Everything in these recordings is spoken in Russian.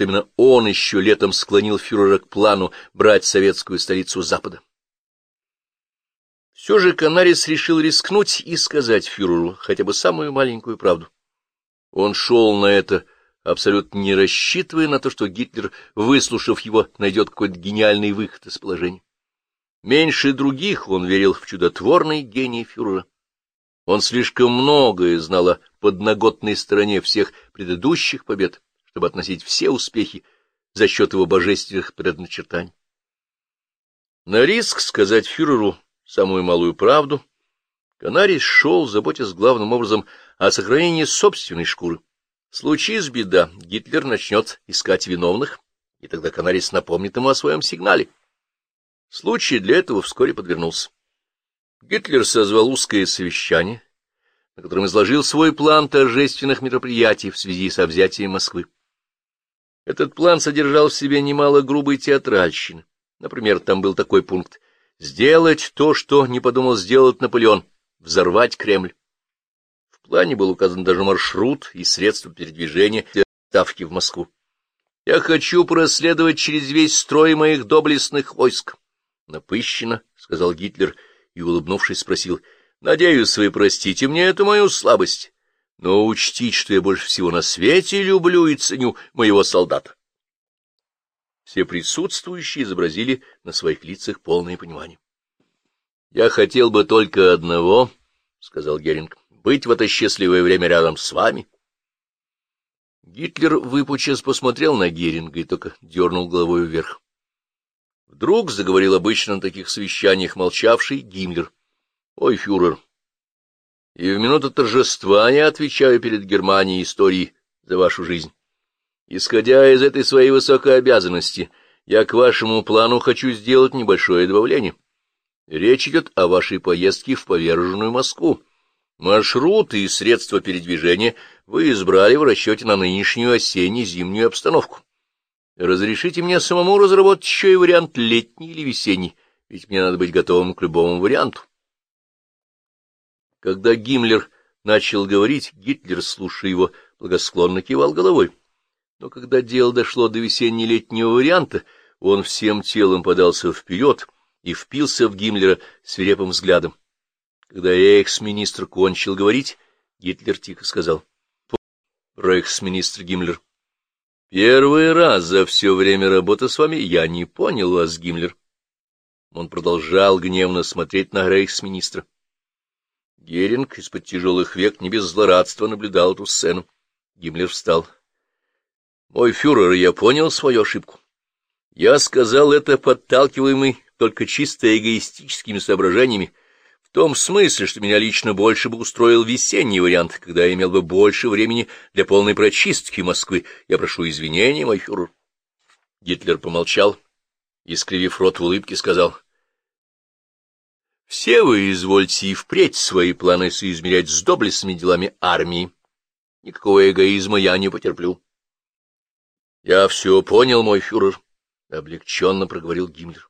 что именно он еще летом склонил фюрера к плану брать советскую столицу Запада. Все же Канарис решил рискнуть и сказать фюреру хотя бы самую маленькую правду. Он шел на это, абсолютно не рассчитывая на то, что Гитлер, выслушав его, найдет какой-то гениальный выход из положения. Меньше других он верил в чудотворный гений фюрера. Он слишком многое знал о подноготной стороне всех предыдущих побед, чтобы относить все успехи за счет его божественных предначертаний. На риск сказать фюреру самую малую правду, Канарис шел, заботясь главным образом о сохранении собственной шкуры. Случись беда, Гитлер начнет искать виновных, и тогда Канарис напомнит ему о своем сигнале. Случай для этого вскоре подвернулся. Гитлер созвал узкое совещание, на котором изложил свой план торжественных мероприятий в связи со взятием Москвы. Этот план содержал в себе немало грубой театральщины. Например, там был такой пункт Сделать то, что не подумал сделать Наполеон — взорвать Кремль. В плане был указан даже маршрут и средства передвижения для ставки в Москву. Я хочу проследовать через весь строй моих доблестных войск. Напыщенно, — сказал Гитлер и, улыбнувшись, спросил, — надеюсь, вы простите мне эту мою слабость, но учтите, что я больше всего на свете люблю и ценю моего солдата. Все присутствующие изобразили на своих лицах полное понимание. — Я хотел бы только одного, — сказал Геринг, — быть в это счастливое время рядом с вами. Гитлер выпучас посмотрел на Геринга и только дернул головой вверх. Вдруг заговорил обычно на таких совещаниях молчавший Гиммлер. — Ой, фюрер, и в минуту торжества я отвечаю перед Германией истории за вашу жизнь. Исходя из этой своей высокой обязанности, я к вашему плану хочу сделать небольшое добавление. Речь идет о вашей поездке в поверженную Москву. Маршруты и средства передвижения вы избрали в расчете на нынешнюю осенне-зимнюю обстановку. Разрешите мне самому разработать еще и вариант летний или весенний, ведь мне надо быть готовым к любому варианту. Когда Гиммлер начал говорить, Гитлер, слушая его, благосклонно кивал головой. Но когда дело дошло до весенне-летнего варианта, он всем телом подался вперед и впился в Гиммлера свирепым взглядом. Когда рейхсминистр кончил говорить, Гитлер тихо сказал. — Рейхсминистр Гиммлер, первый раз за все время работы с вами я не понял вас, Гиммлер. Он продолжал гневно смотреть на рейхсминистра. Геринг из-под тяжелых век не без злорадства наблюдал эту сцену. Гиммлер встал. — мой фюрер, я понял свою ошибку. Я сказал это подталкиваемый только чисто эгоистическими соображениями, в том смысле, что меня лично больше бы устроил весенний вариант, когда я имел бы больше времени для полной прочистки Москвы. Я прошу извинения, мой фюрер. Гитлер помолчал и, скривив рот в улыбке, сказал, — Все вы извольте и впредь свои планы соизмерять с доблестными делами армии. Никакого эгоизма я не потерплю. — Я все понял, мой фюрер, — облегченно проговорил Гиммлер.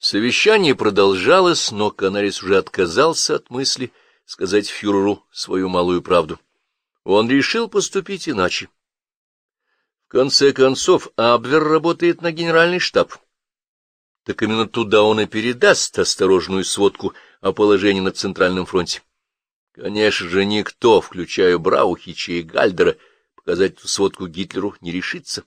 Совещание продолжалось, но Канарис уже отказался от мысли сказать фюреру свою малую правду. Он решил поступить иначе. В конце концов, Абвер работает на генеральный штаб. Так именно туда он и передаст осторожную сводку о положении на Центральном фронте. Конечно же, никто, включая Браухича и Гальдера, показать эту сводку Гитлеру не решится.